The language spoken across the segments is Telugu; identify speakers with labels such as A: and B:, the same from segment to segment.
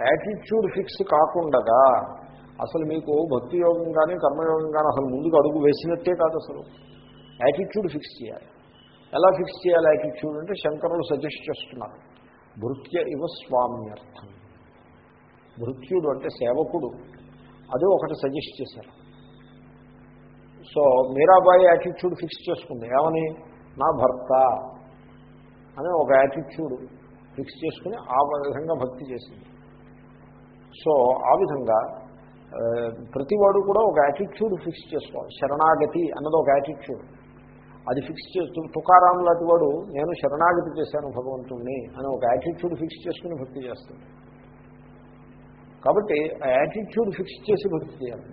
A: యాటిట్యూడ్ ఫిక్స్ కాకుండా అసలు మీకు భక్తి యోగం కానీ కర్మయోగం కానీ అసలు ముందుకు అడుగు వేసినట్టే కాదు అసలు. యాటిట్యూడ్ ఫిక్స్ చేయాలి. ఎలా ఫిక్స్ చేయాలి యాటిట్యూడ్ అంటే శంకరులు సజెస్ట్ చేస్తున్నారు. భృత్య ఇవ స్వామ్యర్థం. భృత్యుడు అంటే సేవకుడు. అదే ఒకటి సజెస్ట్ చేశారు. సో మీరాబాయి యాటిట్యూడ్ ఫిక్స్ చేసుకుంది. ఏమని? నా భర్త. అనే ఒక యాటిట్యూడ్ ఫిక్స్ చేసుకుని ఆ విధంగా భక్తి చేసింది. సో ఆ విధంగా ప్రతివాడు కూడా ఒక యాటిట్యూడ్ ఫిక్స్ చేసుకోవాలి. శరణాగతి అన్నది ఒక యాటిట్యూడ్ అది ఫిక్స్ చేస్తూ తుకారాం లాంటి వాడు నేను శరణాగతి చేశాను భగవంతుణ్ణి అని ఒక యాటిట్యూడ్ ఫిక్స్ చేసుకుని భక్తి చేస్తాడు. కాబట్టి ఆ యాటిట్యూడ్ ఫిక్స్ చేసి భక్తి చేయాలి.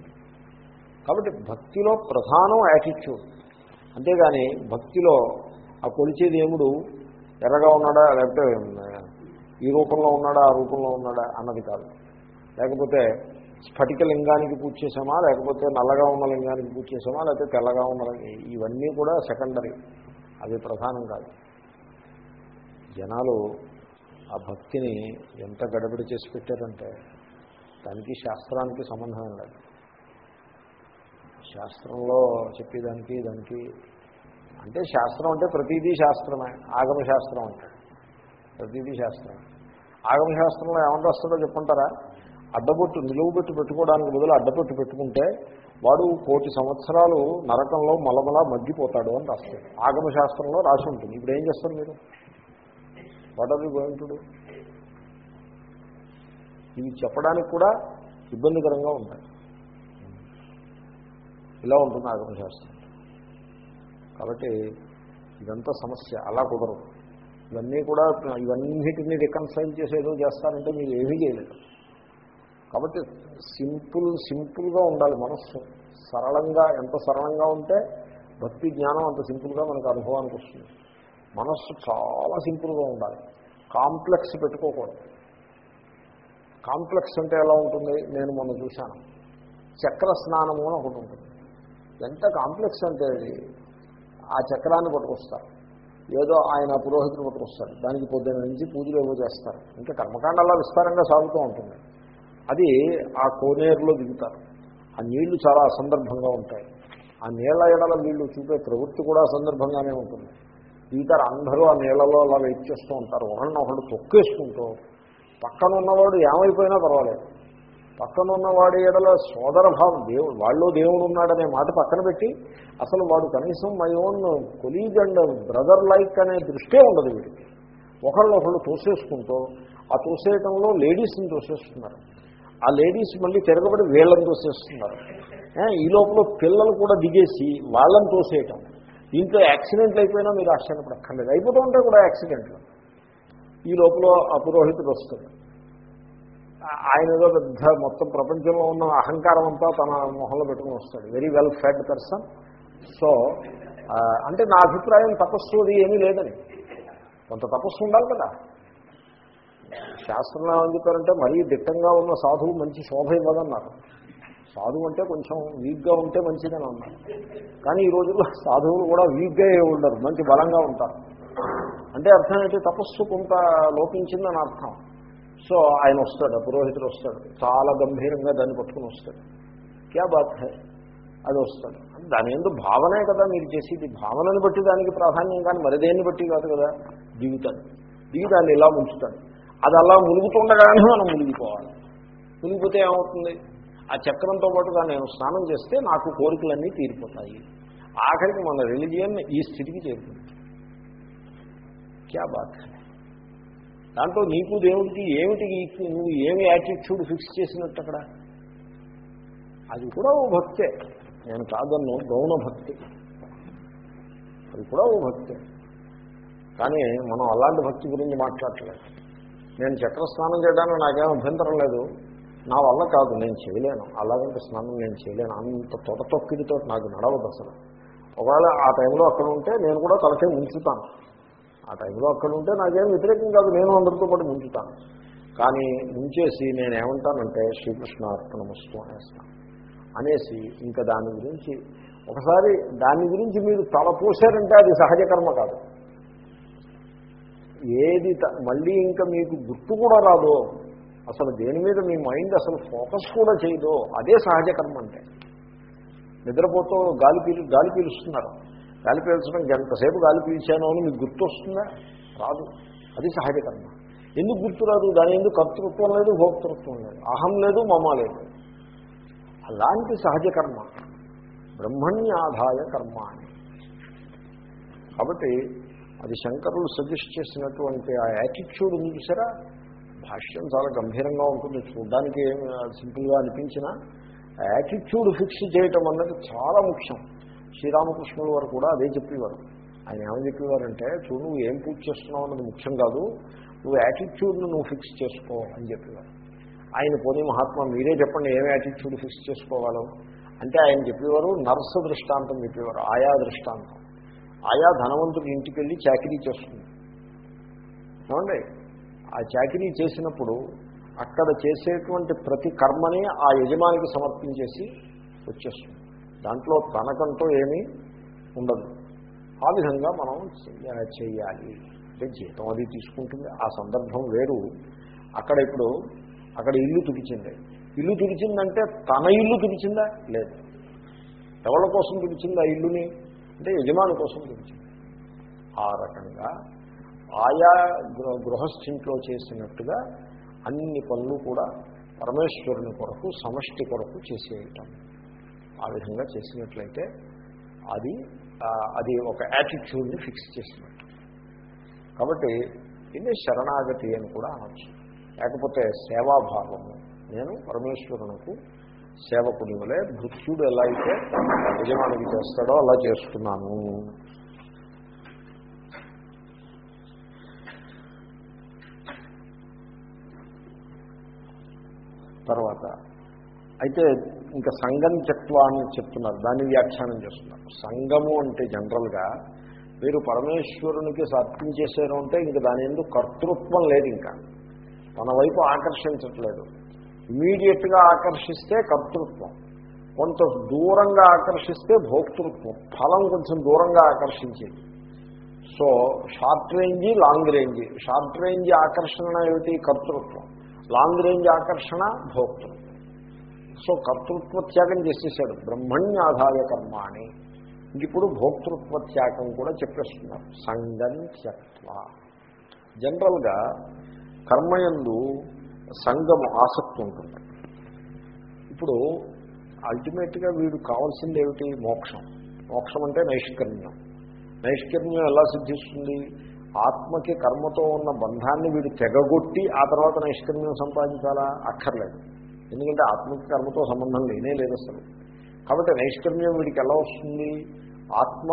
A: కాబట్టి భక్తిలో ప్రధానం యాటిట్యూడ్ అంతేగాని భక్తిలో ఆ కొలిచే దేవుడు ఎర్రగా ఉన్నాడా లేకపోతే ఈ రూపంలో ఉన్నాడా ఆ రూపంలో ఉన్నాడా అన్నది కాదు. లేకపోతే స్ఫటిక లింగానికి పూజ చేసామా లేకపోతే నల్లగా ఉన్న లింగానికి పూజ చేసామా లేకపోతే తెల్లగా ఉన్న ఇవన్నీ కూడా సెకండరీ అవి ప్రధానం కాదు. జనాలు ఆ భక్తిని ఎంత గడబడి చేసి పెట్టారంటే దానికి శాస్త్రానికి సంబంధం లేదు. శాస్త్రంలో చెప్పేదానికి దానికి అంటే శాస్త్రం అంటే ప్రతిదీ శాస్త్రమే. ఆగమ శాస్త్రం అంటే ప్రతిదీ శాస్త్రమే. ఆగమ శాస్త్రంలో ఏమంటే వస్తుందో చెప్పంటారా? అడ్డబొట్టు నిలువుబెట్టు పెట్టుకోవడానికి బదులు అడ్డబొట్టు పెట్టుకుంటే వాడు కోటి సంవత్సరాలు నరకంలో మలమలా మగ్గిపోతాడు అని రాస్తాడు. ఆగమశాస్త్రంలో రాసి ఉంటుంది. ఇప్పుడు ఏం చేస్తారు మీరు? What are you going to do ఇవి చెప్పడానికి కూడా ఇబ్బందికరంగా ఉంటాయి. ఇలా ఉంటుంది ఆగమశాస్త్రం. కాబట్టి ఇదంతా సమస్య. అలా కుదరదు. ఇవన్నీ కూడా ఇవన్నిటినీ రికన్సైల్ చేసేదో చేస్తారంటే మీరు ఏమీ చేయలేదు కాబట్టి సింపుల్ సింపుల్గా ఉండాలి మనస్సు. సరళంగా ఎంత సరళంగా ఉంటే భక్తి జ్ఞానం అంత సింపుల్గా మనకు అనుభవానికి వస్తుంది. మనస్సు చాలా సింపుల్గా ఉండాలి. కాంప్లెక్స్ పెట్టుకోకూడదు. కాంప్లెక్స్ అంటే ఎలా ఉంటుంది? నేను మొన్న చూశాను. చక్ర స్నానము అని ఒకటి ఉంటుంది. ఎంత కాంప్లెక్స్ అంటే అది? ఆ చక్రాన్ని పట్టుకొస్తారు. ఏదో ఆయన పురోహితులు పట్టుకొస్తారు. దానికి పొద్దున్న నుంచి పూజలు ఏవో చేస్తారు. ఇంకా కర్మకాండ అలా విస్తారంగా సాగుతూ ఉంటుంది. అది ఆ కోనేరులో దిగుతారు. ఆ నీళ్ళు చాలా అసందర్భంగా ఉంటాయి. ఆ నీళ్ళ ఎడల వీళ్ళు చూపే ప్రవృత్తి కూడా అసందర్భంగానే ఉంటుంది. దిగుతారు అందరూ ఆ నీళ్ళలో అలా వెయిట్ చేస్తూ ఉంటారు. ఒకళ్ళని తొక్కేసుకుంటూ పక్కన ఉన్నవాడు ఏమైపోయినా పర్వాలేదు. పక్కన ఉన్నవాడి ఎడల సోదర భావం దేవుడు వాళ్ళు దేవుడు ఉన్నాడనే మాట పక్కన పెట్టి అసలు వాడు కనీసం my own colleague and brother like అనే దృష్టే ఉండదు వీడికి. ఒకళ్ళొకళ్ళు తోసేసుకుంటూ ఆ తోసేయటంలో లేడీస్ని తోసేస్తున్నారు. ఆ లేడీస్ మళ్ళీ తిరగబడి వీళ్ళని తోసేస్తున్నారు. ఈ లోపల పిల్లలు కూడా దిగేసి వాళ్ళని తోసేయటం. దీంట్లో యాక్సిడెంట్లు అయిపోయినా మీరు ఆశ్చర్యపడక్కర్లేదు. అయిపోతూ ఉంటే కూడా యాక్సిడెంట్లు. ఈ లోపల ఆ పురోహితుడు ఆయన ఏదో పెద్ద మొత్తం ప్రపంచంలో ఉన్న అహంకారం అంతా తన మొహంలో పెట్టుకుని వస్తాడు. Very well fed person so అంటే నా అభిప్రాయం తపస్సు అది ఏమీ లేదని. కొంత తపస్సు ఉండాలి కదా. శాస్త్రంలో ఏమని చెప్పారంటే మరీ దిట్టంగా ఉన్న సాధువు మంచి శోభ ఇవ్వదన్నారు. సాధువు అంటే కొంచెం వీక్గా ఉంటే మంచిదని అన్నారు. కానీ ఈ రోజుల్లో సాధువులు కూడా వీక్గా ఉండరు మంచి బలంగా ఉంటారు. అంటే అర్థం ఏంటి? తపస్సు కొంత లోపించిందని అర్థం. సో ఆయన వస్తాడు పురోహితుడు వస్తాడు. చాలా గంభీరంగా దాన్ని పట్టుకుని వస్తాడు. క్యా బాత్ హై? అది వస్తాడు. దాని ఎందుకు భావనే కదా మీరు చేసేది. భావనని బట్టి దానికి ప్రాధాన్యం కానీ మరి దేన్ని బట్టి కాదు కదా? దిగుతాడు దిగి దాన్ని ఇలా ముంచుతాడు. అది అలా మునుగుతుండగానే మనం మునిగిపోవాలి. మునిగిపోతే ఏమవుతుంది? ఆ చక్రంతో పాటుగా నేను స్నానం చేస్తే నాకు కోరికలన్నీ తీరిపోతాయి. ఆఖరికి మన రిలీజియన్ ఈ స్థితికి చేరుతుంది క్యా బాధ దాంట్లో నీకు దేవుడికి ఏమిటి నువ్వు ఏమి యాటిట్యూడ్ ఫిక్స్ చేసినట్టు అక్కడ? అది కూడా ఓ భక్తే. నేను కాదన్ను గౌణ భక్తి. అది కూడా ఓ భక్తే. కానీ మనం అలాంటి భక్తి గురించి మాట్లాడలేదు నేను చక్ర స్నానం చేయడానికి నాకేం అభ్యంతరం లేదు. నా వల్ల కాదు నేను చేయలేను. అలాగంటే స్నానం నేను చేయలేను. అంత తొడ తొక్కిడితో నాకు నడవదు అసలు. ఒకవేళ ఆ టైంలో అక్కడ ఉంటే నేను కూడా తలకే ఉంచుతాను ఆ టైంలో అక్కడ ఉంటే నాకేం వ్యతిరేకం కాదు నేను అందరితో పాటు ముంచుతాను. కానీ ముంచేసి నేను ఏమంటానంటే శ్రీకృష్ణ అర్పణమస్తు అనేస్తాను. అనేసి ఇంకా దాని గురించి ఒకసారి దాని గురించి మీరు తల తలపోసారంటే అది సహజ కర్మ కాదు. ఏది త- మళ్ళీ ఇంకా మీకు గుర్తు కూడా రాదో. అసలు దేని మీద మీ మైండ్ అసలు ఫోకస్ కూడా చేయదో. అదే సహజ కర్మ అంటే. నిద్రపోతూ గాలి పీలు గాలి పీలుస్తున్నారు. గాలి పీల్చడం ఎంతసేపు గాలి పీల్చాను అని మీకు గుర్తు వస్తుందా రాదు. అది సహజ కర్మ. ఎందుకు గుర్తురాదు దాని ఎందుకు కర్తృత్వం లేదు భోక్తృత్వం లేదు? అహం లేదు మమ లేదు. అలాంటి సహజ కర్మ. బ్రహ్మణ్యాధాయ కర్మ అని. కాబట్టి అది శంకరులు సజెస్ట్ చేసినటువంటి ఆ యాటిట్యూడ్ ఉంది చూసారా? భాష్యం చాలా గంభీరంగా ఉంటుంది. చూడడానికి సింపుల్గా అనిపించినా. యాటిట్యూడ్ ఫిక్స్ చేయటం అన్నది చాలా ముఖ్యం. శ్రీరామకృష్ణుల వారు కూడా అదే చెప్పేవారు. ఆయన ఏమని చెప్పేవారంటే చూడు నువ్వు ఏం పూజ చేస్తున్నావు అన్నది ముఖ్యం కాదు. నువ్వు యాటిట్యూడ్ను నువ్వు ఫిక్స్ చేసుకో అని చెప్పేవారు. ఆయన పోనీ మహాత్మా మీరే చెప్పండి ఏం యాటిట్యూడ్ ఫిక్స్ చేసుకోవాలో. అంటే ఆయన చెప్పేవారు నర్స దృష్టాంతం చెప్పేవారు ఆయా దృష్టాంతం. ఆయా ధనవంతుడి ఇంటికి వెళ్ళి చాకరీ చేస్తుంది. చూడండి ఆ చాకరీ చేసినప్పుడు అక్కడ చేసేటువంటి ప్రతి కర్మని ఆ యజమానికి సమర్పించేసి వచ్చేస్తుంది. దాంట్లో తనకంటూ ఏమీ ఉండదు. ఆ విధంగా మనం చేయాలి అంటే జీతం అది తీసుకుంటుంది. ఆ సందర్భం వేరు. అక్కడ ఇప్పుడు అక్కడ ఇల్లు తుడిచింది. ఇల్లు తుడిచిందంటే తన ఇల్లు తుడిచిందా? లేదు. ఎవరి కోసం తుడిచింది ఆ ఇల్లుని? అంటే యజమాని కోసం తుడిచింది ఆ రకంగా ఆయా గృహస్థింట్లో చేసినట్టుగా అన్ని పనులు కూడా పరమేశ్వరుని కొరకు సమష్టి కొరకు చేసేయటం. ఆ విధంగా చేసినట్లయితే అది అది ఒక యాటిట్యూడ్ని ఫిక్స్ చేసినట్టు. కాబట్టి ఇది శరణాగతి అని కూడా అనొచ్చు. లేకపోతే సేవాభావము. నేను పరమేశ్వరునకు సేవకుని వలె భృత్యుడు ఎలా అయితే యజమానికి చేస్తాడో అలా చేస్తున్నాను. తర్వాత అయితే ఇంకా సంఘం చెత్వా అని చెప్తున్నారు దాన్ని వ్యాఖ్యానం చేస్తున్నారు. సంఘము అంటే జనరల్గా మీరు పరమేశ్వరునికి సర్పించేశారు అంటే ఇంక దాని ఎందుకు కర్తృత్వం లేదు ఇంకా. మన వైపు ఆకర్షించట్లేదు. ఇమీడియట్గా ఆకర్షిస్తే కర్తృత్వం. కొంత దూరంగా ఆకర్షిస్తే భోక్తృత్వం. ఫలం కొంచెం దూరంగా ఆకర్షించేది. So short range long range. Short range ఆకర్షణ ఏమిటి? కర్తృత్వం. లాంగ్ రేంజ్ ఆకర్షణ భోక్తృత్వం. సో కర్తృత్వ త్యాగం చేసేసాడు. బ్రహ్మణ్యాధాయ కర్మాణి. ఇప్పుడు భోక్తృత్వ త్యాగం కూడా చెప్పేస్తున్నారు. సంగం త్యక్వ జనరల్గా కర్మయందు సంగము ఆసక్తి ఉంటుంది. ఇప్పుడు అల్టిమేట్గా వీడు కావాల్సింది ఏమిటి మోక్షం. మోక్షం అంటే నైష్కర్మ్యం. నైష్కర్మ్యం ఎలా సిద్ధిస్తుంది? ఆత్మకి కర్మతో ఉన్న బంధాన్ని వీడు తెగగొట్టి ఆ తర్వాత నైష్కర్మ్యం సంపాదించాలా? అక్కర్లేదు. ఎందుకంటే ఆత్మకి కర్మతో సంబంధం లేనే లేదు అసలు. కాబట్టి నైష్కర్మ్యం వీడికి ఎలా వస్తుంది? ఆత్మ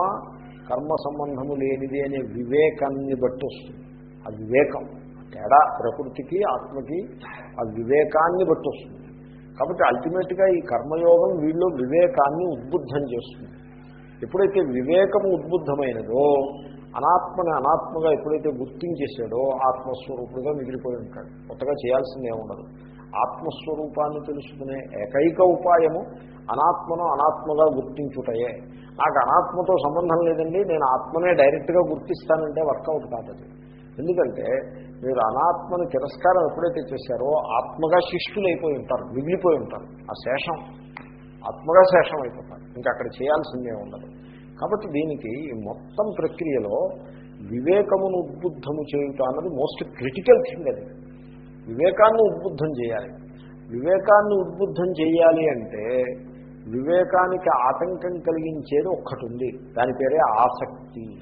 A: కర్మ సంబంధము లేనిది అనే వివేకాన్ని బట్టి వస్తుంది. ఆ వివేకం. తేడా ప్రకృతికి ఆత్మకి ఆ వివేకాన్ని బట్టి వస్తుంది. కాబట్టి అల్టిమేట్గా ఈ కర్మయోగం వీళ్ళు వివేకాన్ని ఉద్బుద్ధం చేస్తుంది. ఎప్పుడైతే వివేకము ఉద్బుద్ధమైనదో అనాత్మని అనాత్మగా ఎప్పుడైతే గుర్తించేసాడో ఆత్మస్వరూపుడుగా మిగిలిపోయి ఉంటాడు. కొత్తగా చేయాల్సిందే ఉండదు ఆత్మస్వరూపాన్ని తెలుసుకునే ఏకైక ఉపాయము అనాత్మను అనాత్మగా గుర్తించుటయే. నాకు అనాత్మతో సంబంధం లేదండి నేను ఆత్మనే డైరెక్ట్గా గుర్తిస్తానంటే వర్కౌట్ కాదు ఎందుకంటే మీరు అనాత్మను తిరస్కారం ఎప్పుడైతే చేశారో ఆత్మగా శిష్యులు అయిపోయి ఉంటారు మిగిలిపోయి ఉంటారు. ఆ శేషం ఆత్మగా శేషం అయిపోతారు. ఇంకా అక్కడ చేయాల్సిందే ఉండదు. కాబట్టి దీనికి ఈ మొత్తం ప్రక్రియలో వివేకమును ఉద్బుద్ధము చేయుట అన్నది మోస్ట్ క్రిటికల్ థింగ్ అది. వివేకాన్ని ఉద్బుద్ధం చేయాలి. వివేకాన్ని ఉద్బుద్ధం చేయాలి అంటే వివేకానికి ఆటంకం కలిగించేది ఒక్కటి ఉంది దాని పేరే ఆసక్తి.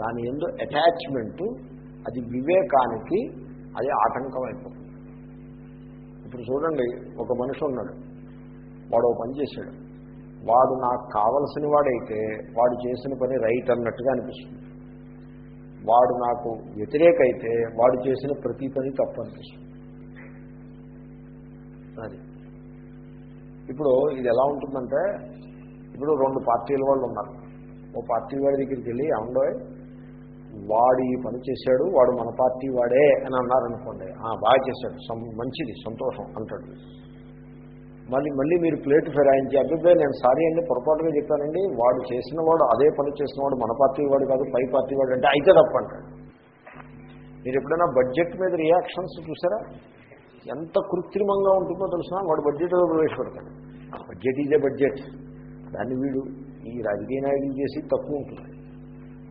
A: దాని ఎందు అటాచ్మెంటు అది వివేకానికి అది ఆటంకం అయిపోతుంది ఇప్పుడు చూడండి ఒక మనిషి ఉన్నాడు. వాడు ఓ పని చేశాడు. వాడు నాకు కావలసిన వాడైతే వాడు చేసిన పని రైట్ అన్నట్టుగా అనిపిస్తుంది. వాడు నాకు వ్యతిరేకైతే వాడు చేసిన ప్రతి పని తప్పు అనిపిస్తుంది. అది. ఇప్పుడు ఇది ఎలా ఉంటుందంటే ఇప్పుడు రెండు పార్టీల వాళ్ళు ఉన్నారు. ఓ పార్టీ వాడి దగ్గరికి వెళ్ళి ఏమండో వాడు ఈ పని చేశాడు వాడు మన పార్టీ వాడే అని అన్నారనుకోండి "ఆ, బాగా చేశాడు సం- మంచిది సంతోషం అంటాడు. మళ్ళీ మళ్ళీ మీరు ప్లేట్ ఫిరాయించి అభిప్రాయం నేను సారీ అండి పొరపాటుగా చెప్పానండి వాడు చేసిన వాడు అదే పని చేసిన వాడు మన పార్టీ వాడు కాదు పై పార్టీ వాడు అంటే అయితే తప్ప అంటాడు. మీరు ఎప్పుడైనా బడ్జెట్ మీద రియాక్షన్స్ చూసారా? ఎంత కృత్రిమంగా ఉంటుందో తెలిసినా వాడు budget ప్రవేశపెడతాడు. Budget is a budget. దాన్ని వీడు ఈ రాజకీయ నాయకులు చేసి తక్కువ ఉంటుంది.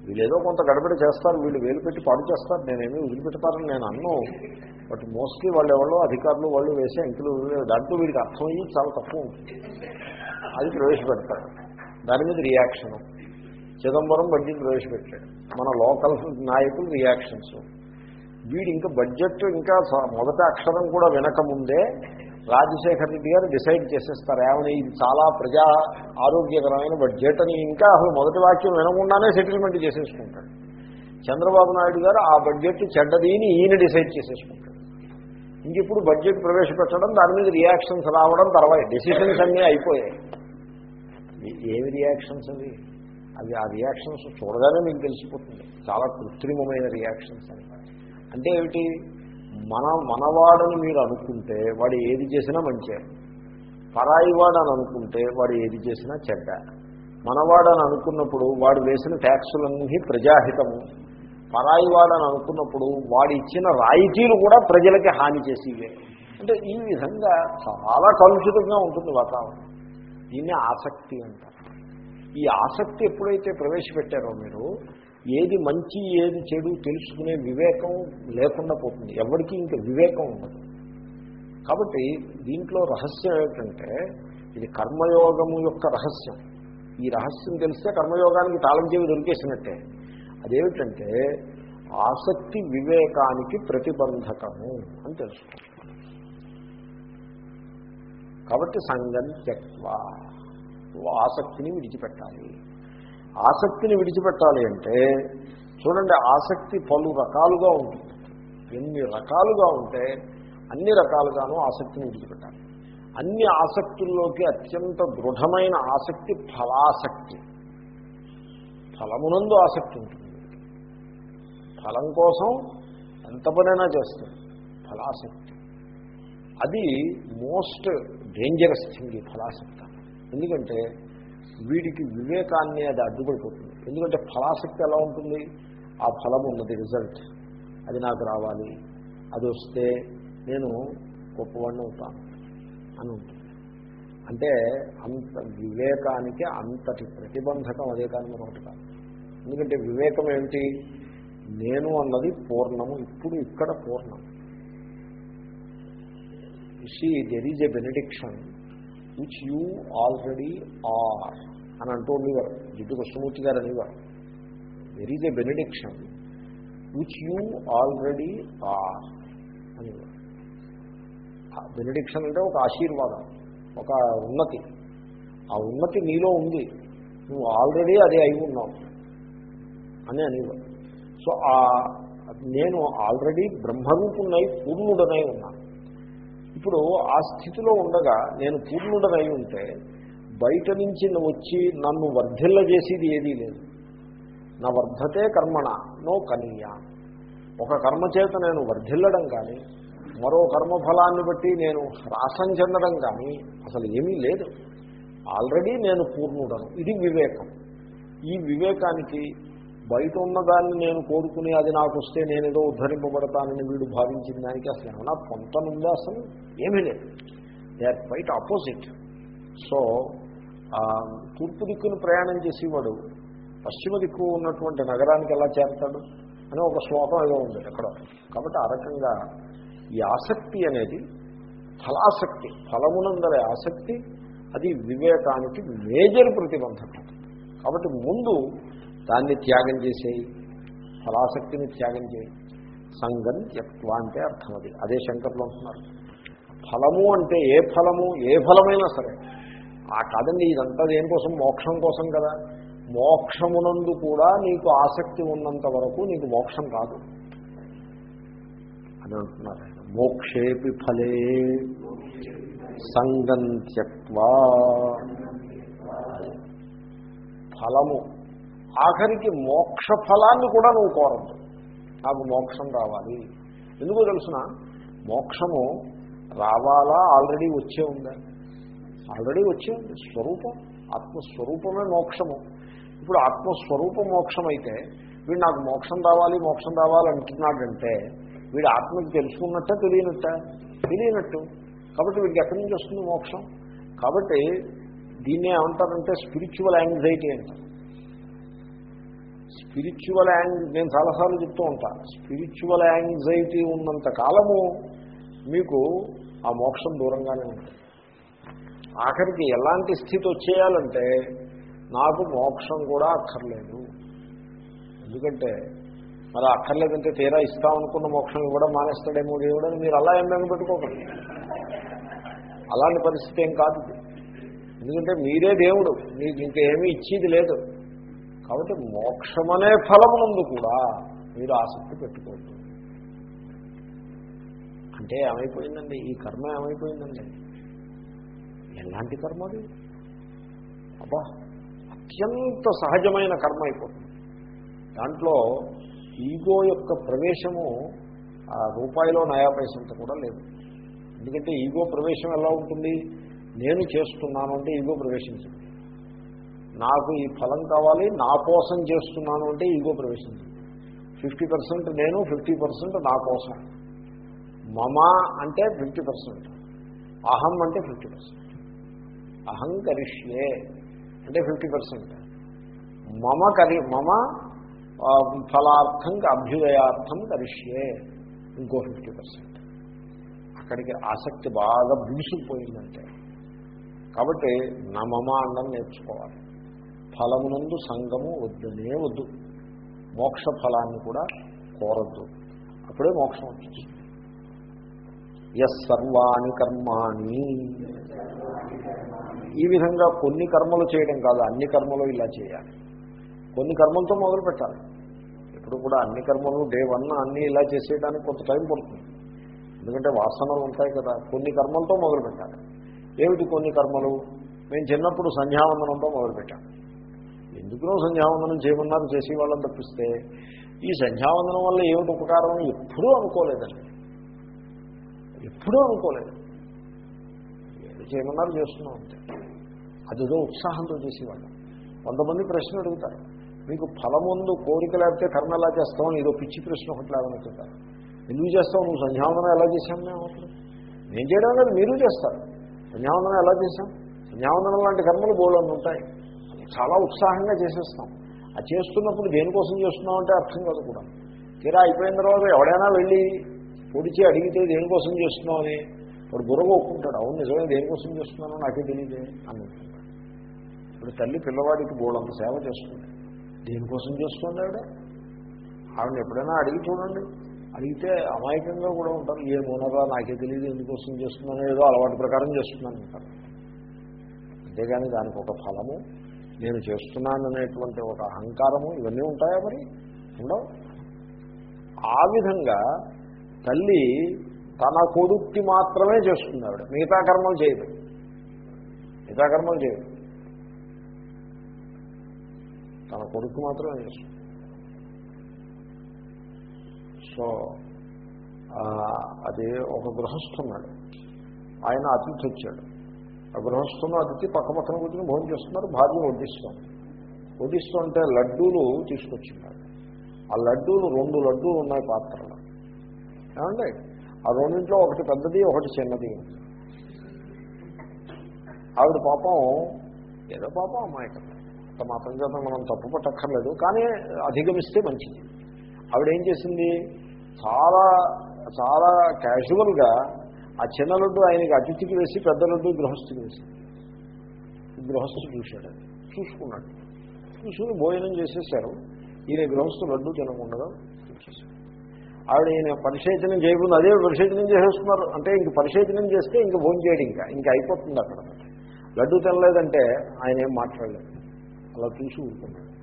A: వీళ్ళు ఏదో కొంత గడబడి చేస్తారు వీళ్ళు వేలు పెట్టి పాడు చేస్తారు. నేనేమి వదిలిపెడతారని నేను అన్ను. బట్ మోస్ట్లీ వాళ్ళు ఎవరో అధికారులు వాళ్ళు వేసే అంకెలు దాంట్లో వీడికి అర్థమయ్యి చాలా తక్కువ ఉంటుంది. అది ప్రవేశపెడతారు. దాని మీద రియాక్షన్ చిదంబరం బడ్జెట్ ప్రవేశపెట్టాడు. మన లోకల్ నాయకులు రియాక్షన్స్ వీడు ఇంకా బడ్జెట్ ఇంకా మొదట మొదటి అక్షరం కూడా వినకముందే రాజశేఖర్ రెడ్డి గారు డిసైడ్ చేసేస్తారు. ఏమని ఇది చాలా ప్రజా ఆరోగ్యకరమైన బడ్జెట్ అని ఇంకా అసలు మొదటి వాక్యం వినకుండానే సెటిల్మెంట్ చేసేసుకుంటాడు. చంద్రబాబు నాయుడు గారు ఆ బడ్జెట్ చెడ్డది అని ఈయన డిసైడ్ చేసేసుకుంటాడు. ఇంక ఇప్పుడు బడ్జెట్ ప్రవేశపెట్టడం దాని మీద రియాక్షన్స్ రావడం తర్వాత డెసిషన్స్ అన్నీ అయిపోయాయి. ఏవి రియాక్షన్స్ అవి? అవి ఆ రియాక్షన్స్ చూడగానే మీకు తెలిసిపోతుంది. చాలా కృత్రిమమైన రియాక్షన్స్ అని అంటే ఏమిటి? మన మనవాడని మీరు అనుకుంటే వాడు ఏది చేసినా మంచే. పరాయి వాడని అనుకుంటే వాడు ఏది చేసినా చెడ్డ. మనవాడని అనుకున్నప్పుడు వాడు వేసిన ట్యాక్సులన్నీ ప్రజాహితము. పరాయి వాడని అనుకున్నప్పుడు వాడు ఇచ్చిన రాయితీలు కూడా ప్రజలకి హాని చేసేవే. అంటే ఈ విధంగా చాలా కలుషితంగా ఉంటుంది వాతావరణం. దీన్ని ఆసక్తి అంటారు. ఈ ఆసక్తి ఎప్పుడైతే ప్రవేశపెట్టారో మీరు ఏది మంచి ఏది చెడు తెలుసుకునే వివేకం లేకుండా పోతుంది. ఎవరికి ఇంకా వివేకం ఉండదు. కాబట్టి దీంట్లో రహస్యం ఏమిటంటే ఇది కర్మయోగము యొక్క రహస్యం. ఈ రహస్యం తెలిస్తే కర్మయోగానికి తాళం చెవి దొరికేసినట్టే. అదేమిటంటే ఆసక్తి వివేకానికి ప్రతిబంధకము అని తెలుసుకో కాబట్టి సంగం త్యక్వ ఆసక్తిని విడిచిపెట్టాలి. ఆసక్తిని విడిచిపెట్టాలి అంటే చూడండి ఆసక్తి పలు రకాలుగా ఉంటుంది. ఎన్ని రకాలుగా ఉంటే అన్ని రకాలుగానూ ఆసక్తిని విడిచిపెట్టాలి. అన్ని ఆసక్తుల్లోకి అత్యంత దృఢమైన ఆసక్తి ఫలాసక్తి. ఫలమునందు ఆసక్తి ఉంటుంది. ఫలం కోసం ఎంత పనైనా చేస్తుంది ఫలాసక్తి. అది మోస్ట్ డేంజరస్ థింగ్ ఈ ఫలాసక్తి. ఎందుకంటే వీడికి వివేకాన్ని అది అడ్డుపడిపోతుంది. ఎందుకంటే ఫలాసక్తి ఎలా ఉంటుంది? ఆ ఫలం ఉన్నది రిజల్ట్. అది నాకు రావాలి. అది వస్తే నేను గొప్పవాడిని అవుతాను అని ఉంటుంది. అంటే అంత వివేకానికి అంతటి ప్రతిబంధకం అదే కానీ మరొకటి కాదు. ఎందుకంటే వివేకం ఏమిటి? నేను అన్నది పూర్ణము ఇప్పుడు ఇక్కడ పూర్ణం. See there is a benediction which you already are అని అంటూ ఉండేవారు. జిడ్డు కృష్ణమూర్తి గారు అనేవారు. There is a benediction which you already are అనేవారు. బెనిడిక్షన్ అంటే ఒక ఆశీర్వాదం ఒక ఉన్నతి. ఆ ఉన్నతి నీలో ఉంది. నువ్వు ఆల్రెడీ అదే అయి ఉన్నావు అని అనేవారు. సో ఆ నేను ఆల్రెడీ బ్రహ్మరూపుణ్ణై పూర్ణుడనై ఉన్నాను. ఇప్పుడు ఆ స్థితిలో ఉండగా నేను పూర్ణుడనై ఉంటే బయట నుంచి వచ్చి నన్ను వర్ధిల్ల చేసేది ఏదీ లేదు. నా వర్ధతే కర్మణ నో కనీయ. ఒక కర్మ చేత నేను వర్ధిల్లడం కానీ మరో కర్మఫలాన్ని బట్టి నేను హ్రాసం చెందడం కానీ అసలు ఏమీ లేదు. ఆల్రెడీ నేను పూర్ణుడను. ఇది వివేకం. ఈ వివేకానికి బయట ఉన్నదాన్ని నేను కోరుకుని అది నాకు వస్తే నేనేదో ఉద్ధరింపబడతానని వీడు భావించిన దానికి అసలు ఏమన్నా పొంతనుందా అసలు? ఏమీ లేదు. They are quite opposite. So తూర్పు దిక్కును ప్రయాణం చేసేవాడు పశ్చిమ దిక్కు ఉన్నటువంటి నగరానికి ఎలా చేరతాడు అని ఒక శ్లోకం ఏదో ఉంది అక్కడ. కాబట్టి ఆ రకంగా ఈ ఆసక్తి అనేది ఫలాసక్తి ఫలమునందరే ఆసక్తి అది వివేకానికి మేజర్ ప్రతిబంధకం. కాబట్టి ముందు దాన్ని త్యాగం చేసేయి. ఫలాసక్తిని త్యాగం చేయి. సంగం త్యక్వ అంటే అర్థం అది. అదే శంకర్లు అంటున్నారు. ఫలము అంటే ఏ ఫలము ఏ ఫలమైనా సరే. ఆ కాదండి ఇదంతా దేనికోసం మోక్షం కోసం కదా. మోక్షమునందు కూడా నీకు ఆసక్తి ఉన్నంత వరకు నీకు మోక్షం కాదు అని అంటున్నారు ఆయన. మోక్షేపి ఫలే. సంగం త్యక్వా ఫలము ఆఖరికి మోక్ష ఫలాన్ని కూడా నువ్వు కోరద్దు నాకు మోక్షం రావాలి. ఎందుకో తెలుసిన? మోక్షము రావాలా? ఆల్రెడీ వచ్చే ఉందా? ఆల్రెడీ వచ్చే ఉంది. స్వరూపం. ఆత్మస్వరూపమే మోక్షము. ఇప్పుడు ఆత్మస్వరూప మోక్షం అయితే వీడు నాకు మోక్షం రావాలి మోక్షం రావాలి అంటున్నాడంటే వీడు ఆత్మకి తెలుసుకున్నట్ట తెలియనట్ట? తెలియనట్టు. కాబట్టి వీడికి ఎక్కడి నుంచి వస్తుంది మోక్షం? కాబట్టి దీన్నే ఏమంటారంటే స్పిరిచువల్ యాంగ్జైటీ అంటారు. స్పిరిచువల్ యాంగ్ నేను చాలాసార్లు చెప్తూ ఉంటాను స్పిరిచువల్ యాంగ్జైటీ ఉన్నంత కాలము మీకు ఆ మోక్షం దూరంగానే ఉంటుంది. ఆఖరికి ఎలాంటి స్థితి వచ్చేయాలంటే నాకు మోక్షం కూడా అక్కర్లేదు. ఎందుకంటే మరి అక్కర్లేదంటే తీరా ఇస్తామనుకున్న మోక్షం ఇవ్వడం మానేస్తాడేమో దేవుడని మీరు అలా ఏం పెట్టుకోకండి అలాంటి పరిస్థితి ఏం కాదు. ఎందుకంటే మీరే దేవుడు మీకు ఇంకేమీ ఇచ్చేది లేదు. కాబట్టి మోక్షమనే ఫలమునందు కూడా మీరు ఆసక్తి పెట్టుకోవద్దు. అంటే ఏమైపోయిందండి? ఈ కర్మ ఏమైపోయిందండి? ఎలాంటి కర్మ అది? అబ్బా అత్యంత సహజమైన కర్మ అయిపోతుంది. దాంట్లో ఈగో యొక్క ప్రవేశము ఆ రూపాయిలో నయా పైసంత కూడా లేదు. ఎందుకంటే ఈగో ప్రవేశం ఎలా ఉంటుంది? నేను చేస్తున్నాను అంటే ఈగో ప్రవేశించింది. నాకు ఈ ఫలం కావాలి నా కోసం చేస్తున్నాను అంటే ఈగో ప్రవేశించింది ఫిఫ్టీ పర్సెంట్ నేను ఫిఫ్టీ పర్సెంట్ నా కోసం. మమ అంటే ఫిఫ్టీ పర్సెంట్. అహం అంటే ఫిఫ్టీ పర్సెంట్. అహం కరిష్యే అంటే ఫిఫ్టీ పర్సెంట్. మమ కరి మమ ఫలార్థం అభ్యుదయార్థం కరిష్యే ఇంకో ఫిఫ్టీ పర్సెంట్. అక్కడికి ఆసక్తి బాగా బిగుసుకుపోయిందంటే. కాబట్టి నా మమ అన్నం నేర్చుకోవాలి. ఫలమునందు సంగము వద్దనే వద్దు. మోక్ష ఫలాన్ని కూడా కోరద్దు. అప్పుడే మోక్షం వచ్చింది. ఎస్ సర్వాణి కర్మాణి. ఈ విధంగా కొన్ని కర్మలు చేయడం కాదు అన్ని కర్మలు ఇలా చేయాలి. కొన్ని కర్మలతో మొదలు పెట్టాలి. ఇప్పుడు కూడా అన్ని కర్మలు డే వన్ అన్నీ ఇలా చేసేయడానికి కొంత టైం పడుతుంది. ఎందుకంటే వాసనలు ఉంటాయి కదా కొన్ని కర్మలతో మొదలు పెట్టాలి. ఏమిటి కొన్ని కర్మలు? మేము చిన్నప్పుడు సంధ్యావందనంతో మొదలుపెట్టాం ఎందుకునో సంధ్యావందనం చేయమన్నారు చేసేవాళ్ళని తప్పిస్తే? ఈ సంధ్యావందనం వల్ల ఏమిటి ఉపకారం అని ఎప్పుడూ అనుకోలేదండి. ఎప్పుడూ అనుకోలేదు. ఏది చేయమన్నారు చేస్తున్నాం అంతే. అదేదో ఉత్సాహంతో చేసేవాళ్ళం. కొంతమంది ప్రశ్న అడుగుతారు. మీకు ఫలముందు కోరిక లేకపోతే కర్మ ఎలా చేస్తామని ఏదో పిచ్చి ప్రశ్న ఒకటి లేవనెత్తుతారు ఎందుకు చేస్తావు? నువ్వు సంధ్యావందనం ఎలా చేశాను మేము అప్పుడు. నేను చేయడం లేదు మీరు చేస్తారు. సంధ్యావందనం ఎలా చేశాం? సంధ్యావందనం లాంటి కర్మలు బోళ్ళని ఉంటాయి. చాలా ఉత్సాహంగా చేసేస్తాం. ఆ చేస్తున్నప్పుడు దేనికోసం చేస్తున్నాం అంటే అర్థం కాదు కూడా. తీరా అయిపోయిన తర్వాత ఎవడైనా వెళ్ళి పొడిచి అడిగితే దేనికోసం చేస్తున్నావు అని వాడు బుర్రగా ఒప్పుకుంటాడు. అవును నిజమే దేనికోసం చేస్తున్నానో నాకే తెలియదే అని ఇప్పుడు తల్లి పిల్లవాడికి బోళంత సేవ చేస్తుంది. దేనికోసం చేస్తుంది ఆవిడ? ఆవిడని ఎప్పుడైనా అడిగి చూడండి. అడిగితే అమాయకంగా కూడా ఉంటారు. ఏమోనగా నాకే తెలియదు ఎందుకోసం చేస్తున్నాను ఏదో అలవాటు ప్రకారం చేస్తున్నాను అంటారు. అంతేగాని దానికి ఒక ఫలము నేను చేస్తున్నాననేటువంటి ఒక అహంకారము ఇవన్నీ ఉంటాయా మరి? ఉండవు. ఆ విధంగా తల్లి తన కొడుక్కి మాత్రమే చేస్తుంది ఆవిడ మిగతా కర్మలు చేయదు. మిగతా కర్మలు చేయదు. తన కొడుకు మాత్రమే చేస్తుంది. సో అది ఒక గృహస్థున్నాడు. ఆయన అతిథి వచ్చాడు. ఆ అతిథి పక్క పక్కన కూర్చొని భోజనం చేస్తున్నారు భార్య వడ్డిస్తాం. వడ్డిస్తుంటే లడ్డూలు తీసుకొచ్చినారు. ఆ లడ్డూలు రెండు లడ్డూలు ఉన్నాయి పాత్రలో. ఏమండి? ఆ రెండింట్లో ఒకటి పెద్దది ఒకటి చిన్నది. ఆవిడ పాపం ఏదో పాపం అమ్మాయి అంత మాత్రం చేత మనం తప్పు పట్టక్కర్లేదు కానీ అధిగమిస్తే మంచిది. ఆవిడ ఏం చేసింది? చాలా చాలా క్యాజువల్గా ఆ చిన్న లడ్డు ఆయనకి అతిథికి వేసి పెద్ద లడ్డు గృహస్థుకి వేసి. గృహస్థు చూశాడు. అది. చూసుకున్నాడు. చూసుకుని భోజనం చేసేసారు. ఈయన గృహస్థు లడ్డు తినకుండా చూసేసాడు ఆవిడ ఈయన పరిశేచనం చేయకుండా అదే పరిశేచనం చేసేస్తున్నారు. అంటే ఇంక పరిశేచనం చేస్తే ఇంక భోజనం చేయడు ఇంకా. ఇంకా అయిపోతుంది అక్కడ. లడ్డు తినలేదంటే ఆయన ఏం మాట్లాడలేదు. అలా చూసి ఊరుకున్నాడు.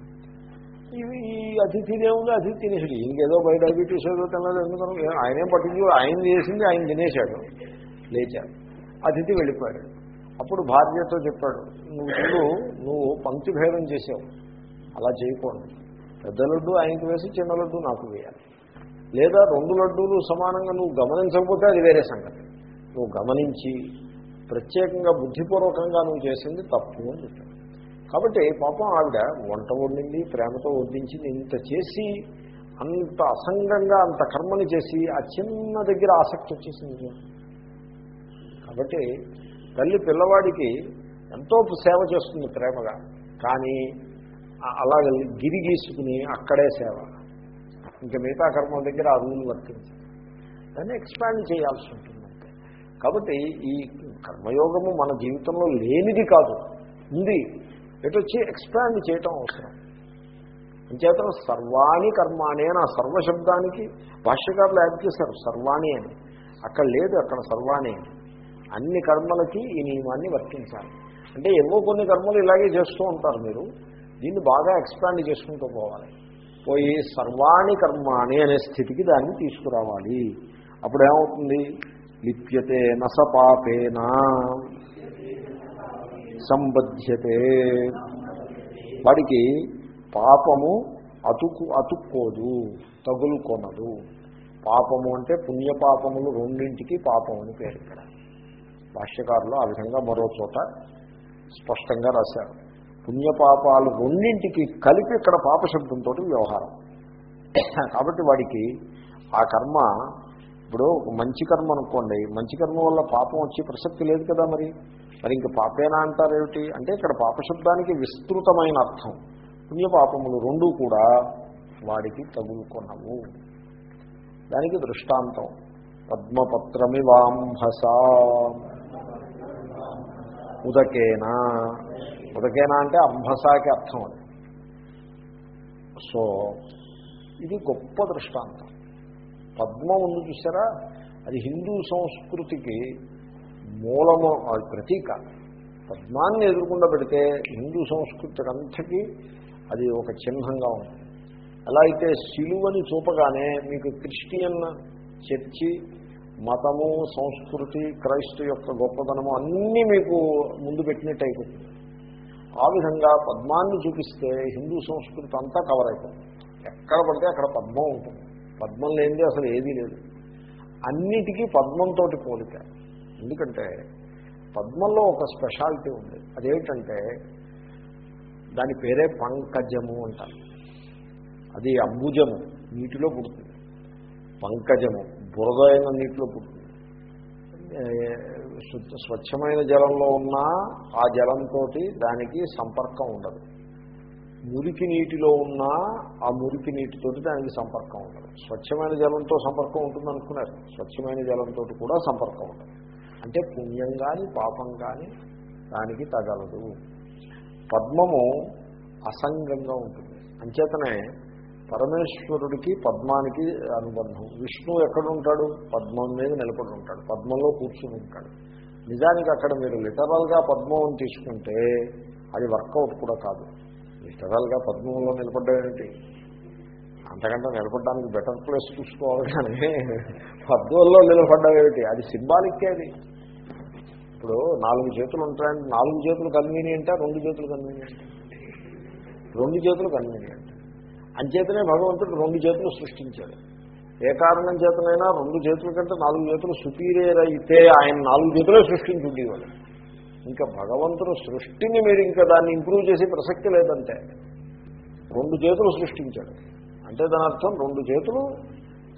A: ఇవి ఈ అతిథి అతిథి తినేసాడు ఇంకేదో బయట డయాబెటీస్ ఏదో తినలేదు ఎందుకని ఆయనేం పట్టించు ఆయన చేసింది ఆయన తినేశాడు. లేచాడు. అతిథి వెళ్ళిపోయాడు. అప్పుడు భార్యతో చెప్పాడు నువ్వు చూడు నువ్వు పంక్తి భేదం చేసావు. అలా చేయకూడదు. పెద్ద లడ్డు ఆయనకి వేసి చిన్న లడ్డు నాకు వేయాలి. లేదా రెండు లడ్డూలు సమానంగా నువ్వు గమనించకపోతే అది వేరే సంగతి. నువ్వు గమనించి ప్రత్యేకంగా బుద్ధిపూర్వకంగా నువ్వు చేసింది తప్పు అని చెప్పాడు. కాబట్టి పాపం ఆవిడ వంట వండింది ప్రేమతో వడ్డించింది ఇంత చేసి అంత అసంగంగా అంత కర్మని చేసి ఆ చిన్న దగ్గర ఆసక్తి వచ్చేసింది కాబట్టి తల్లి పిల్లవాడికి ఎంతో సేవ చేస్తుంది ప్రేమగా. కానీ అలా గిరి గీసుకుని అక్కడే సేవ. ఇంకా మిగతా కర్మల దగ్గర ఆ రూల్ వర్తించాలి దాన్ని ఎక్స్పాండ్ చేయాల్సి ఉంటుంది కాబట్టి ఈ కర్మయోగము మన జీవితంలో లేనిది కాదు. ఉంది. ఎటు వచ్చి ఎక్స్పాండ్ చేయటం అవసరం. అంచేతను సర్వాణి కర్మాణి అని ఆ సర్వశబ్దానికి భాష్యకారులు యాడ్ చేశారు సర్వాణి అని. అక్కడ లేదు అక్కడ సర్వాణి అని. అన్ని కర్మలకి ఈ నియమాన్ని వర్తించాలి. అంటే ఏవో కొన్ని కర్మలు ఇలాగే చేస్తూ ఉంటారు మీరు దీన్ని బాగా ఎక్స్పాండ్ చేసుకుంటూ పోవాలి. పోయి సర్వాణి కర్మాణి అనే స్థితికి దాన్ని తీసుకురావాలి. అప్పుడు ఏమవుతుంది లిప్యతే నసపాపేనా సంబధ్యతే. వాడికి పాపము అతుకు అతుక్కోదు తగులుకొనదు. పాపము అంటే పుణ్యపాపములు రెండింటికి పాపం అని పేరు ఇక్కడ. భాష్యకారులు ఆ విధంగా మరో చోట స్పష్టంగా రాశారు. పుణ్యపాపాలు రెండింటికి కలిపి ఇక్కడ పాపశబ్దంతో వ్యవహారం. కాబట్టి వాడికి ఆ కర్మ ఇప్పుడు మంచి కర్మ అనుకోండి మంచి కర్మ వల్ల పాపం వచ్చి ప్రసక్తి లేదు కదా మరి? మరి ఇంక పాపేనా అంటారేమిటి? అంటే ఇక్కడ పాపశబ్దానికి విస్తృతమైన అర్థం. పుణ్యపాపములు రెండూ కూడా వాడికి తగులుకొనవు. దానికి దృష్టాంతం. పద్మపత్రమివాంభస. ఉదకేనా. ఉదకేనా అంటే అంభసాకి అర్థం అది. సో ఇది గొప్ప దృష్టాంతం. పద్మం ఉంది చూసారా అది హిందూ సంస్కృతికి మూలము ప్రతీక. పద్మాన్ని ఎదుర్కొండ పెడితే హిందూ సంస్కృతికి అంతకీ అది ఒక చిహ్నంగా ఉంది. ఎలా అయితే సిలువని చూపగానే మీకు క్రిస్టియన్ చర్చి మతము సంస్కృతి క్రైస్తు యొక్క గొప్పతనము అన్నీ మీకు ముందు పెట్టినట్టు అయిపోతుంది ఆ విధంగా పద్మాన్ని చూపిస్తే హిందూ సంస్కృతి అంతా కవర్ అయిపోతుంది. ఎక్కడ పడితే అక్కడ పద్మం ఉంటుంది. పద్మం లేనిది అసలు ఏదీ లేదు. అన్నిటికీ పద్మంతో పోలిక. ఎందుకంటే పద్మంలో ఒక స్పెషాలిటీ ఉంది. అదేమిటంటే దాని పేరే పంకజము అంటారు. అది అంబుజము నీటిలో పుడుతుంది. పంకజము బురదైన నీటిలో పుడుతుంది. స్వచ్ఛమైన జలంలో ఉన్న ఆ జలంతో దానికి సంపర్కం ఉండదు. మురికి నీటిలో ఉన్న ఆ మురికి నీటితోటి దానికి సంపర్కం ఉండదు. స్వచ్ఛమైన జలంతో సంపర్కం ఉంటుంది అనుకున్నారు. స్వచ్ఛమైన జలంతో కూడా సంపర్కం ఉండదు. అంటే పుణ్యం కానీ పాపం కానీ దానికి తగలదు. పద్మము అసంగంగా ఉంటుంది. అంచేతనే పరమేశ్వరుడికి పద్మానికి అనుబంధం. విష్ణువు ఎక్కడ ఉంటాడు? పద్మం మీద నిలబడి ఉంటాడు. పద్మంలో కూర్చుని ఉంటాడు. నిజానికి అక్కడ మీరు లిటరల్గా పద్మం తీసుకుంటే అది వర్కౌట్ కూడా కాదు. లిటరల్గా పద్మంలో నిలబడ్డాడేంటి? అంతకంటే నిలబడడానికి బెటర్ ప్లేస్ చూసుకోవాలి కానీ పద్మంలో నిలబడ్డావేమిటి అది సింబాలిక్కే అది. ఇప్పుడు నాలుగు చేతులు ఉంటాయంటే నాలుగు చేతులు కన్వీనియంటా రెండు చేతులు కన్వీనియంట్ రెండు చేతులు కన్వీనియంట్ అంచేతనే భగవంతుడు రెండు చేతులు సృష్టించాడు. ఏ కారణం చేతనైనా రెండు చేతుల కంటే నాలుగు చేతులు సుపీరియర్ అయితే ఆయన నాలుగు చేతులే సృష్టించుండేవాడు. ఇంకా భగవంతుడు సృష్టిని మీరు ఇంకా దాన్ని ఇంప్రూవ్ చేసే ప్రసక్తి లేదంటే రెండు చేతులు సృష్టించాడు. అంటే దాని అర్థం రెండు చేతులు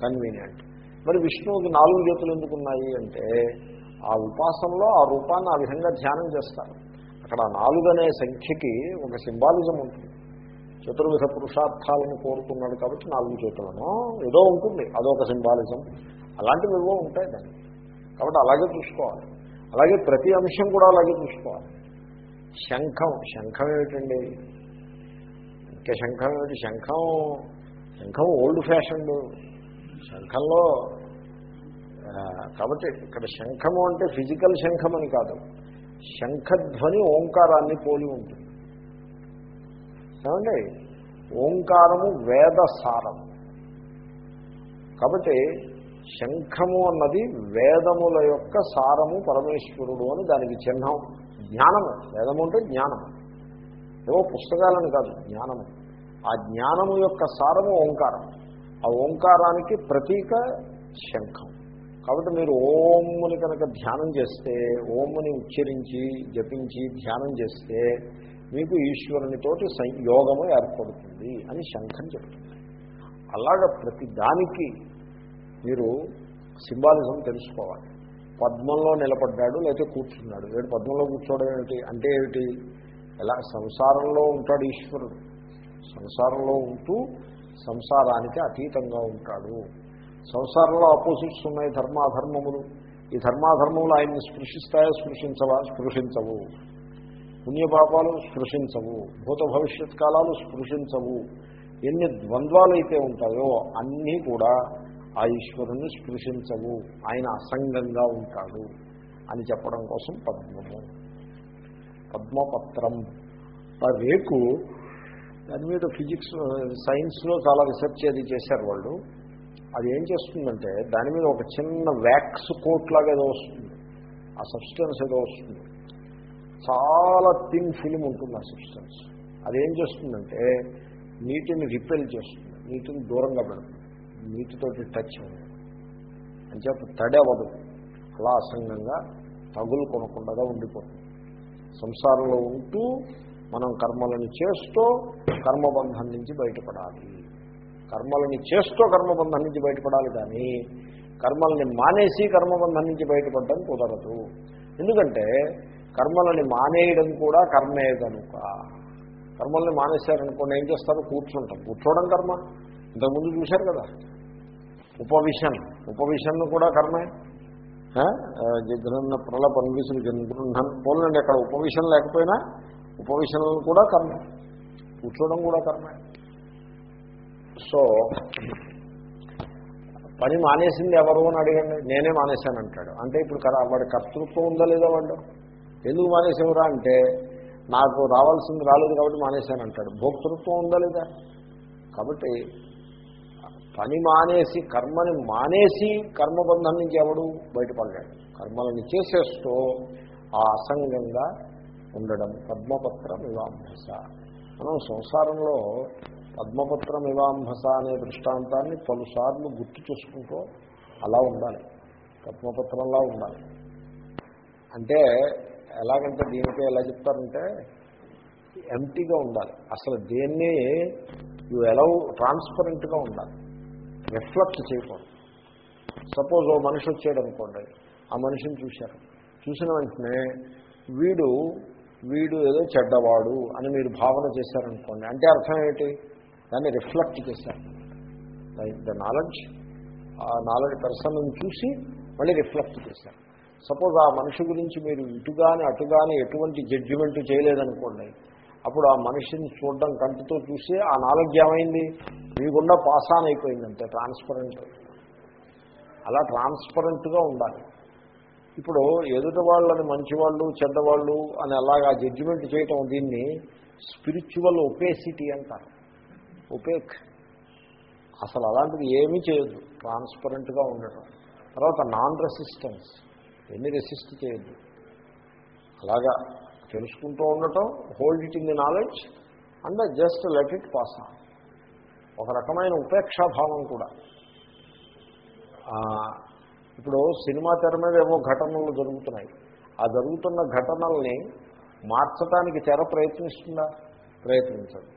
A: కన్వీనియంట్. మరి విష్ణువుకి నాలుగు చేతులు ఎందుకున్నాయి అంటే ఆ ఉపాసనలో ఆ రూపాన్ని ఆ విధంగా ధ్యానం చేస్తారు. అక్కడ నాలుగు అనే సంఖ్యకి ఒక సింబాలిజం ఉంటుంది. చతుర్విధ పురుషార్థాలను కోరుకున్నాడు కాబట్టి నాలుగు చేతులను ఏదో ఉంటుంది అదొక సింబాలిజం. అలాంటివి ఏవో ఉంటాయి దాన్ని కాబట్టి అలాగే చూసుకోవాలి. అలాగే ప్రతి అంశం కూడా అలాగే చూసుకోవాలి. శంఖం శంఖం ఏమిటండి? ఇంకా శంఖం ఏమిటి? శంఖం శంఖం ఓల్డ్ ఫ్యాషన్డ్ శంఖంలో కాబట్టి ఇక్కడ శంఖము అంటే ఫిజికల్ శంఖం అని కాదు. శంఖధ్వని ఓంకారాన్ని పోలి ఉంటుంది. ఏమండి? ఓంకారము వేద సారం. కాబట్టి శంఖము అన్నది వేదముల యొక్క సారము పరమేశ్వరుడు అని దానికి చిహ్నం. జ్ఞానము. వేదము అంటే జ్ఞానము ఏవో పుస్తకాలను కాదు జ్ఞానము. ఆ జ్ఞానము యొక్క సారము ఓంకారం. ఆ ఓంకారానికి ప్రతీక శంఖం. కాబట్టి మీరు ఓంని కనుక ధ్యానం చేస్తే ఓంని ఉచ్చరించి జపించి ధ్యానం చేస్తే మీకు ఈశ్వరునితోటి యోగము ఏర్పడుతుంది అని శంఖం చెప్తుంది. అలాగ ప్రతి దానికి మీరు సింబాలిజం తెలుసుకోవాలి. పద్మంలో నిలబడ్డాడు లేకపోతే కూర్చున్నాడు. వీడు పద్మంలో కూర్చోవడం ఏమిటి? అంటే ఏమిటి? ఎలా? సంసారంలో ఉంటాడు ఈశ్వరుడు. సంసారంలో ఉంటూ సంసారానికి అతీతంగా ఉంటాడు. సంసారంలో ఆపోజిట్స్ ఉన్నాయి ధర్మాధర్మములు. ఈ ధర్మాధర్మములు ఆయన్ని స్పృశిస్తాయో? స్పృశించవా? స్పృశించవు. పుణ్యపాపాలు స్పృశించవు. భూత భవిష్యత్ కాలాలు స్పృశించవు. ఎన్ని ద్వంద్వాలు అయితే ఉంటాయో అన్నీ కూడా ఆ ఈశ్వరుణ్ణి స్పృశించవు. ఆయన అసంగంగా ఉంటాడు అని చెప్పడం కోసం పద్మము. పద్మపత్రం. ఆ రేకు దాని మీద ఫిజిక్స్ సైన్స్లో చాలా రీసెర్చ్ అది చేశారు వాళ్ళు. అది ఏం చేస్తుందంటే దాని మీద ఒక చిన్న వ్యాక్స్ కోట్ లాగా ఏదో వస్తుంది. ఆ సబ్స్టెన్స్ ఏదో వస్తుంది. చాలా థిన్ ఫిలిం ఉంటుంది ఆ సబ్స్టెన్స్. అదేం చేస్తుందంటే నీటిని రిపెల్ చేస్తుంది. నీటిని దూరంగా పెడుతుంది. నీటితోటి టచ్ అవ్వదు అని చెప్పి తడి అలా అసంగంగా తగులు కొనకుండా ఉండిపోతుంది. సంసారంలో ఉంటూ మనం కర్మలను చేస్తూ కర్మబంధం నుంచి బయటపడాలి. కర్మలని చేస్తూ కర్మబంధం నుంచి బయటపడాలి కానీ కర్మల్ని మానేసి కర్మబంధం నుంచి బయటపడడం కుదరదు. ఎందుకంటే కర్మలని మానేయడం కూడా కర్మే కనుక కర్మల్ని మానేశారనుకోండి ఏం చేస్తారు? కూర్చుంటాం కూర్చోవడం కర్మ. ఇంతకుముందు చూశారు కదా? ఉపవిషన్ ఉపవిషన్ కూడా కర్మే. జగ్రహణ ప్రళప పన్విసులు జగృహన్ పోలండి అక్కడ ఉపవిషన్ లేకపోయినా ఉపవిషణలు కూడా కర్మే. కూర్చోవడం కూడా కర్మే. సో పని మానేసింది ఎవరు అని అడిగండి. నేనే మానేశాను అంటాడు అంటే ఇప్పుడు కదా వాడి కర్తృత్వం ఉందా లేదా వాడు ఎందుకు మానేసేవరా అంటే నాకు రావాల్సింది రాలేదు కాబట్టి మానేశాను అంటాడు భోక్తృత్వం ఉందా లేదా? కాబట్టి పని మానేసి కర్మని మానేసి కర్మబంధం నుంచి ఎవడు బయటపడ్డాడు కర్మలని చేసేస్తూ ఆ అసంగంగా ఉండడం పద్మపత్ర మివాంభస మనం సంసారంలో పద్మపత్ర మివాంభస అనే దృష్టాంతాన్ని పలుసార్లు గుర్తు చేసుకుంటూ అలా ఉండాలి. పద్మపత్రంలా ఉండాలి. అంటే ఎలాగంటే దీనిపై ఎలా చెప్తారంటే ఎంటీగా ఉండాలి. అసలు దేన్ని యు ఎలా ట్రాన్స్పరెంట్గా ఉండాలి. రిఫ్లెక్ట్ చేయకూడదు. సపోజ్ ఓ మనిషి వచ్చాడు అనుకోండి ఆ మనిషిని చూశారు. చూసిన వెంటనే వీడు వీడు ఏదో చెడ్డవాడు అని మీరు భావన చేశారనుకోండి అంటే అర్థం ఏంటి? దాన్ని రిఫ్లెక్ట్ చేశారు. ద నాలెడ్జ్ ఆ నాలెడ్జ్ పర్సన్ చూసి మళ్ళీ రిఫ్లెక్ట్ చేశారు. సపోజ్ ఆ మనిషి గురించి మీరు ఇటుగాని అటుగాని ఎటువంటి జడ్జిమెంట్ చేయలేదనుకోండి అప్పుడు ఆ మనిషిని చూడడం కంటితో చూసి ఆ నాలెడ్జ్ ఏమైంది? మీకుండా పాస్ ఆన్ అయిపోయింది అంతే ట్రాన్స్పరెంట్ అలా ట్రాన్స్పరెంట్గా ఉండాలి. ఇప్పుడు ఎదుటి వాళ్ళని మంచివాళ్ళు చెడ్డవాళ్ళు అని అలాగా జడ్జిమెంట్ చేయటం దీన్ని స్పిరిచువల్ ఒపేసిటీ అంటారు. ఒపేక్ అసలు అలాంటిది ఏమీ చేయొద్దు ట్రాన్స్పరెంట్గా ఉండటం. తర్వాత నాన్ రెసిస్టెన్స్ ఎన్ని రెసిస్ట్ చేయొద్దు? అలాగా తెలుసుకుంటూ ఉండటం hold it in the knowledge and just let it pass on ఒక రకమైన ఉపేక్షాభావం కూడా. ఇప్పుడు సినిమా తెర మీద ఏవో ఘటనలు జరుగుతున్నాయి. ఆ జరుగుతున్న ఘటనల్ని మార్చడానికి తెర ప్రయత్నిస్తుందా? ప్రయత్నించదు.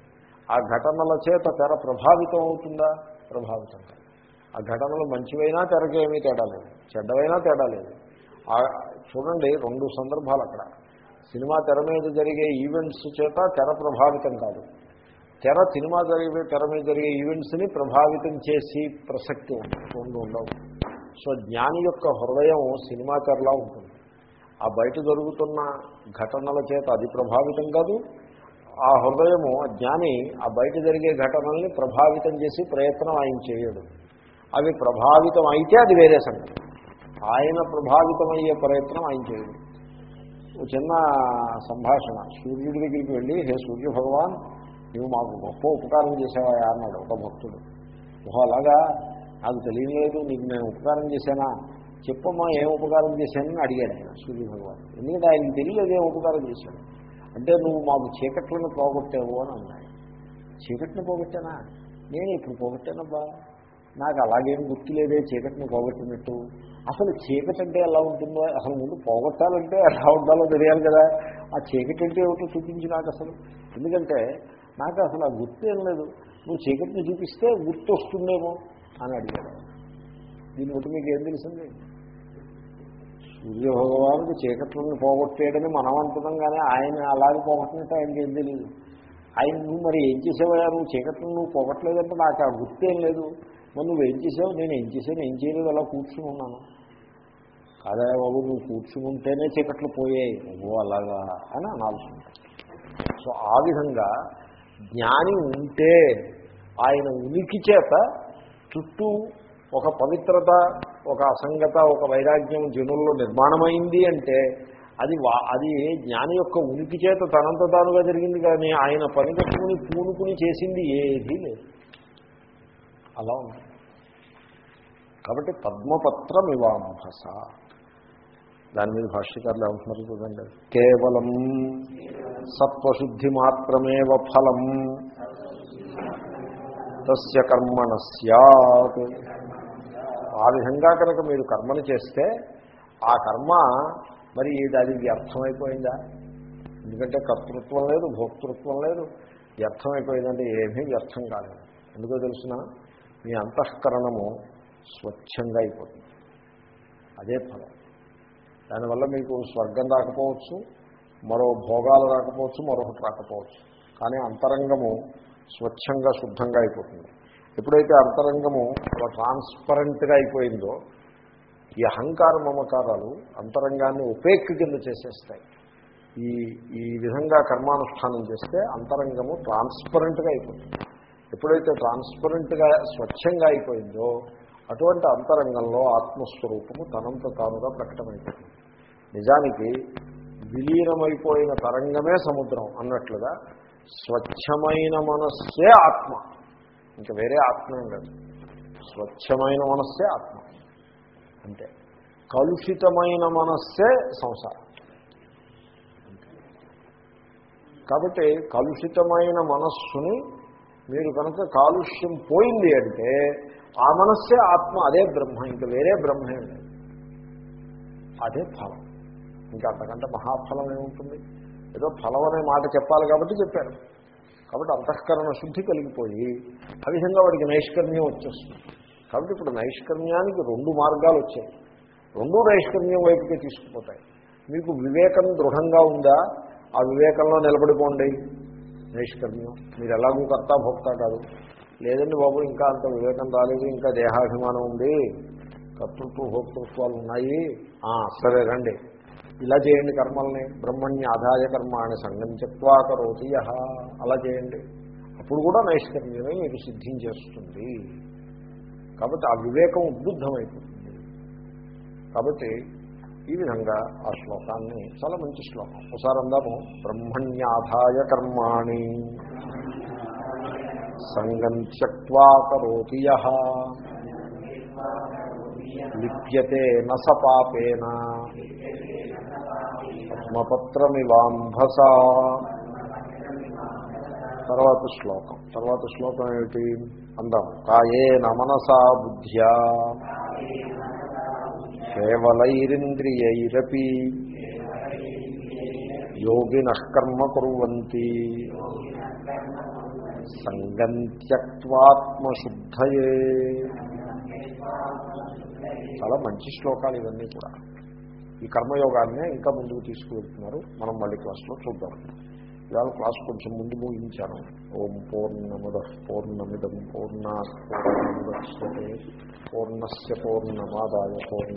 A: ఆ ఘటనల చేత తెర ప్రభావితం అవుతుందా? ప్రభావితం కాదు. ఆ ఘటనలు మంచివైనా తెరకేమీ తేడా లేదు. చెడ్డవైనా తేడా లేదు. చూడండి రెండు సందర్భాలు అక్కడ. సినిమా తెర మీద జరిగే ఈవెంట్స్ చేత తెర ప్రభావితం కాదు. తెర సినిమా జరిగే తెర మీద జరిగే ఈవెంట్స్ని ప్రభావితం చేసి ప్రసక్తి రెండు ఉండవు సో జ్ఞాని యొక్క హృదయం సినిమా తెరలా ఉంటుంది. ఆ బయట జరుగుతున్న ఘటనల చేత అది ప్రభావితం కాదు. ఆ హృదయము జ్ఞాని ఆ బయట జరిగే ఘటనల్ని ప్రభావితం చేసి ప్రయత్నం ఆయన చేయడు. అవి ప్రభావితం అయితే అది వేరే సంగతి. ఆయన ప్రభావితమయ్యే ప్రయత్నం ఆయన చేయడు. చిన్న సంభాషణ. సూర్యుడి దగ్గరికి వెళ్ళి హే సూర్య భగవాన్ నువ్వు మాకు గొప్ప ఉపకారం చేసావా? అన్నాడు ఒక భక్తుడు. ఓహో అలాగా? నాకు తెలియలేదు నీకు నేను ఉపకారం చేశానా? చెప్పమ్మా ఏం ఉపకారం చేశానని అడిగాడు ఆయన సూర్య భగవాన్. ఎందుకంటే ఆయనకి తెలియలేదు ఏం ఉపకారం చేశాను. అంటే నువ్వు మాకు చీకట్లను పోగొట్టావు అని అన్నాడు. చీకటిని పోగొట్టానా? నేను ఇప్పుడు పోగొట్టానబ్బా. నాకు అలాగేం గుర్తులేదే చీకటిని పోగొట్టినట్టు. అసలు చీకటి అంటే ఎలా ఉంటుందో అసలు ముందు పోగొట్టాలంటే ఎలా ఉండాలో తెలియాలి కదా. ఆ చీకటి అంటే ఏమిటో చూపించి నాకు అసలు. ఎందుకంటే నాకు అసలు ఆ గుర్తు ఏం లేదు. నువ్వు చీకటిని చూపిస్తే గుర్తు వస్తుందేమో అని అడిగాడు. దీని బట్టి మీకు ఏం తెలిసింది? సూర్యభగవానుడు చీకట్లను పోగొట్టేయడని మనం అంటున్నాం కానీ ఆయన అలాగే పోగొట్టినట్టు ఆయనకి ఏం తెలియదు. ఆయన నువ్వు మరి ఏం చేసావయ్యా? నువ్వు చీకట్లను నువ్వు పోగొట్టలేదంటే నాకు ఆ గుర్తేం లేదు. మరి నువ్వు ఏం చేసావు నేను ఏం చేశాను ఏం చేయలేదు అలా కూర్చుని ఉన్నాను. కాదా బాబు నువ్వు కూర్చుని ఉంటేనే చీకట్లు పోయాయి ఓ అలాగా అని అనాల్సి ఉంటుంది. సో ఆ విధంగా జ్ఞాని ఉంటే ఆయన ఉనికి చేత చుట్టూ ఒక పవిత్రత ఒక అసంగత ఒక వైరాగ్యం జనుల్లో నిర్మాణమైంది అంటే అది వా అది జ్ఞాని యొక్క ఉనికి చేత తనంత తానుగా జరిగింది కానీ ఆయన పని కట్టుకుని పూనుకుని చేసింది ఏదీ లేదు. అలా ఉంది కాబట్టి పద్మపత్రం ఇవాంభస దాని మీద భాష్యకారులు ఏమంటున్నారు చూడండి. కేవలం సత్వశుద్ధి మాత్రమేవ ఫలం. తస్య కర్మణ సత్ ఆ విధంగా కనుక మీరు కర్మను చేస్తే ఆ కర్మ మరి అది వ్యర్థమైపోయిందా? ఎందుకంటే కర్తృత్వం లేదు భోక్తృత్వం లేదు. వ్యర్థమైపోయిందంటే ఏమీ వ్యర్థం కాలేదు. ఎందుకో తెలుసిన? మీ అంతఃకరణము స్వచ్ఛంగా అయిపోతుంది. అదే ఫలం. దానివల్ల మీకు స్వర్గం రాకపోవచ్చు మరో భోగాలు రాకపోవచ్చు మరొకటి రాకపోవచ్చు. కానీ అంతరంగము స్వచ్ఛంగా శుద్ధంగా అయిపోతుంది. ఎప్పుడైతే అంతరంగము ట్రాన్స్పరెంట్గా అయిపోయిందో ఈ అహంకార మమకారాలు అంతరంగాన్ని ఉపేక్ కింద చేసేస్తాయి. ఈ ఈ విధంగా కర్మానుష్ఠానం చేస్తే అంతరంగము ట్రాన్స్పరెంట్గా అయిపోతుంది. ఎప్పుడైతే ట్రాన్స్పరెంట్గా స్వచ్ఛంగా అయిపోయిందో అటువంటి అంతరంగంలో ఆత్మస్వరూపము తనంత తానుగా ప్రకటమైపోతుంది నిజానికి విలీనమైపోయిన తరంగమే సముద్రం అన్నట్లుగా స్వచ్ఛమైన మనస్సే ఆత్మ. ఇంకా వేరే ఆత్మ లేదు. స్వచ్ఛమైన మనస్సే ఆత్మ. అంటే కలుషితమైన మనస్సే సంసారం. కాబట్టి కలుషితమైన మనస్సుని మీరు కనుక కాలుష్యం పోయింది అంటే ఆ మనస్సే ఆత్మ అదే బ్రహ్మ ఇంకా వేరే బ్రహ్మే అదే ఫలం. ఇంకా అంతకంటే మహాఫలం ఏముంటుంది? ఏదో ఫలం అనే మాట చెప్పాలి కాబట్టి చెప్పారు కాబట్టి అంతఃకరణ శుద్ధి కలిగిపోయి ఆ విధంగా వాడికి నైష్కర్మ్యం వచ్చేస్తుంది. కాబట్టి ఇప్పుడు నైష్కర్మ్యానికి రెండు మార్గాలు వచ్చాయి. రెండు నైష్కర్మ్యం వైపుకే తీసుకుపోతాయి. మీకు వివేకం దృఢంగా ఉందా? ఆ వివేకంలో నిలబడిపోండి. నైష్కర్మ్యం. మీరు ఎలాగూ కర్త భోక్త కాదు. లేదండి బాబు ఇంకా అంత వివేకం రాలేదు ఇంకా దేహాభిమానం ఉంది. కర్తృత్వ భోక్తృత్వాలు ఉన్నాయి. సరే రండి. ఇలా చేయండి కర్మల్ని. బ్రహ్మణ్య ఆదాయ కర్మాన్ని సంఘం చెప్వా కరోతి అలా చేయండి. అప్పుడు కూడా నైష్కర్మ్యమే మీకు సిద్ధించేస్తుంది కాబట్టి ఆ వివేకం ఉద్బుద్ధమైపోతుంది. కాబట్టి ఈ విధంగా ఆ శ్లోకాన్ని చాలా మంచి శ్లోకం. ఒకసారి అందాము. బ్రహ్మణ్యాధాయ కర్మాణి. సంగం త్యక్వా కరోతి యహ. లిప్యతే నసపాపేన పద్మపత్రమివాంభస. తర్వాత శ్లోకం. తర్వాత శ్లోకం ఏమిటి? అందాం కాయేన మనసా బుద్ధ్యా. కేవలైరింద్రియైరపి యోగిన కర్మ కుర్వంతి సంగం త్యక్వాత్మశుద్ధయే చాలా మంచి శ్లోకాలు ఇవన్నీ కూడా. ఈ కర్మయోగాన్నే ఇంకా ముందుకు తీసుకువెళ్తున్నారు. మనం మళ్ళీ క్లాస్లో చూద్దాం. ఇవాళ క్లాస్ కొంచెం ముందు ముగించాను. ఓం పూర్ణముద పూర్ణమిదం పూర్ణ పూర్ణముద్యతే పూర్ణస్ పూర్ణమాదాయ పూర్ణ